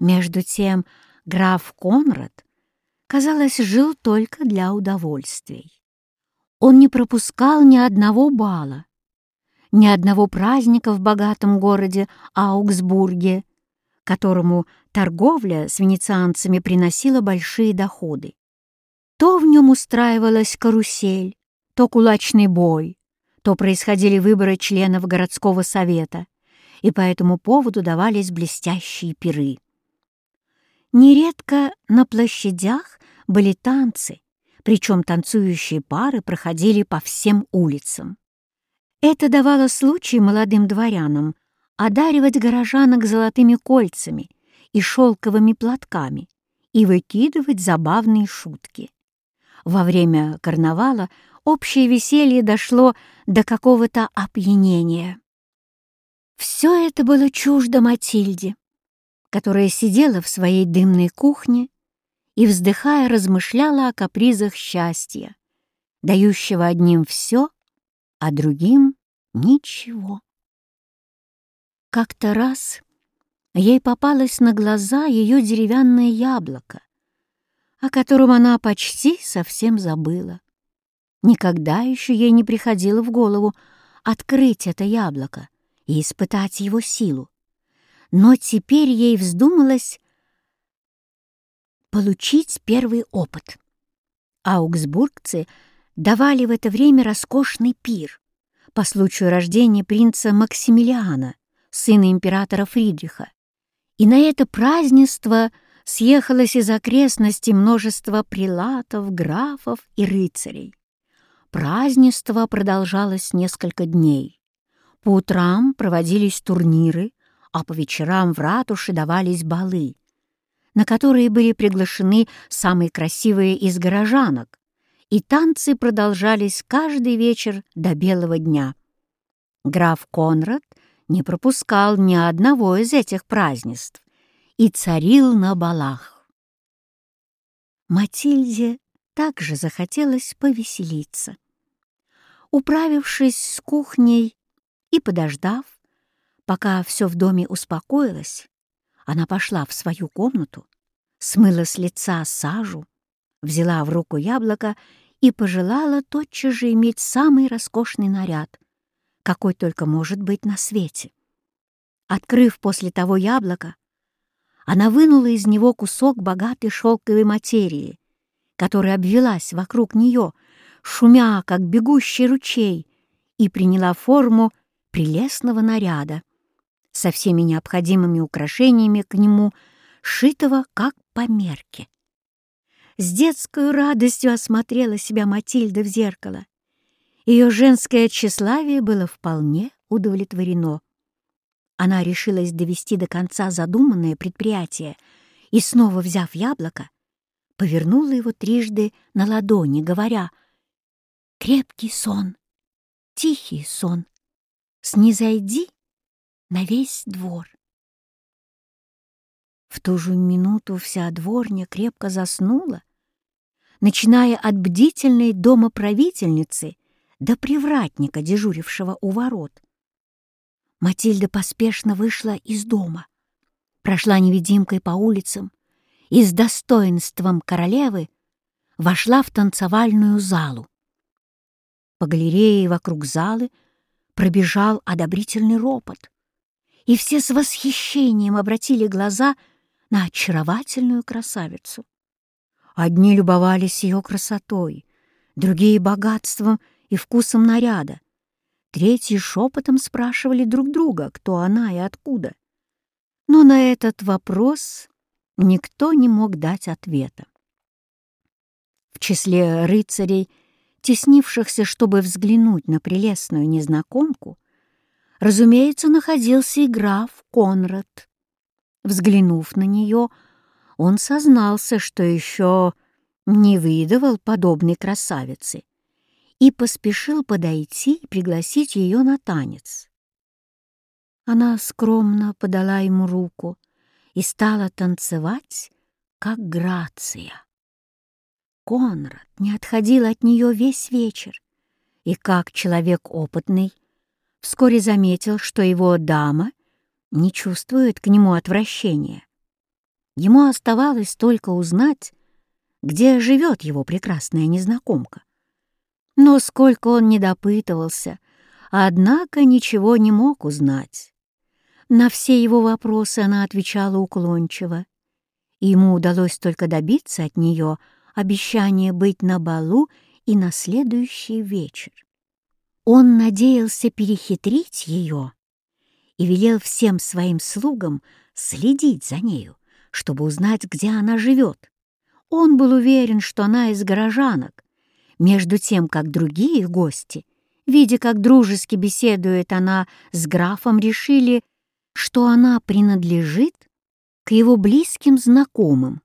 Между тем граф Конрад, казалось, жил только для удовольствий. Он не пропускал ни одного бала, ни одного праздника в богатом городе Аугсбурге, которому торговля с венецианцами приносила большие доходы. То в нем устраивалась карусель, то кулачный бой, то происходили выборы членов городского совета, и по этому поводу давались блестящие пиры. Нередко на площадях были танцы, причем танцующие пары проходили по всем улицам. Это давало случай молодым дворянам одаривать горожанок золотыми кольцами и шелковыми платками и выкидывать забавные шутки. Во время карнавала общее веселье дошло до какого-то опьянения. Все это было чуждо Матильде, которая сидела в своей дымной кухне и, вздыхая, размышляла о капризах счастья, дающего одним все, а другим — ничего. Как-то раз ей попалось на глаза ее деревянное яблоко, о котором она почти совсем забыла. Никогда еще ей не приходило в голову открыть это яблоко и испытать его силу. Но теперь ей вздумалось получить первый опыт. Аугсбургцы давали в это время роскошный пир по случаю рождения принца Максимилиана, сына императора Фридриха. И на это празднество съехалось из окрестностей множество прилатов, графов и рыцарей. Празднество продолжалось несколько дней. По утрам проводились турниры, а по вечерам в ратуше давались балы, на которые были приглашены самые красивые из горожанок, и танцы продолжались каждый вечер до белого дня. Граф Конрад не пропускал ни одного из этих празднеств и царил на балах. Матильде также захотелось повеселиться. Управившись с кухней и подождав, пока все в доме успокоилось, она пошла в свою комнату, смыла с лица сажу, взяла в руку яблоко и пожелала тотчас же иметь самый роскошный наряд, какой только может быть на свете. Открыв после того яблоко, она вынула из него кусок богатой шелковой материи, которая обвелась вокруг нее, шумя, как бегущий ручей, и приняла форму прелестного наряда со всеми необходимыми украшениями к нему, шитого как по мерке. С детской радостью осмотрела себя Матильда в зеркало. Ее женское тщеславие было вполне удовлетворено. Она решилась довести до конца задуманное предприятие и, снова взяв яблоко, повернула его трижды на ладони, говоря «Крепкий сон, тихий сон, снизойди на весь двор. В ту же минуту вся дворня крепко заснула, начиная от бдительной домоправительницы до привратника, дежурившего у ворот. Матильда поспешно вышла из дома, прошла невидимкой по улицам и с достоинством королевы вошла в танцевальную залу. По галерее вокруг залы пробежал одобрительный ропот, и все с восхищением обратили глаза на очаровательную красавицу. Одни любовались ее красотой, другие — богатством и вкусом наряда, третьи шепотом спрашивали друг друга, кто она и откуда. Но на этот вопрос никто не мог дать ответа. В числе рыцарей — теснившихся, чтобы взглянуть на прелестную незнакомку, разумеется, находился и граф Конрад. Взглянув на нее, он сознался, что еще не выдавал подобной красавицы и поспешил подойти и пригласить ее на танец. Она скромно подала ему руку и стала танцевать, как Грация. Конрад не отходил от нее весь вечер, и, как человек опытный, вскоре заметил, что его дама не чувствует к нему отвращения. Ему оставалось только узнать, где живет его прекрасная незнакомка. Но сколько он не допытывался, однако ничего не мог узнать. На все его вопросы она отвечала уклончиво. Ему удалось только добиться от нее обещания быть на балу и на следующий вечер. Он надеялся перехитрить ее и велел всем своим слугам следить за нею, чтобы узнать, где она живет. Он был уверен, что она из горожанок, между тем, как другие гости, видя, как дружески беседует она с графом, решили, что она принадлежит к его близким знакомым.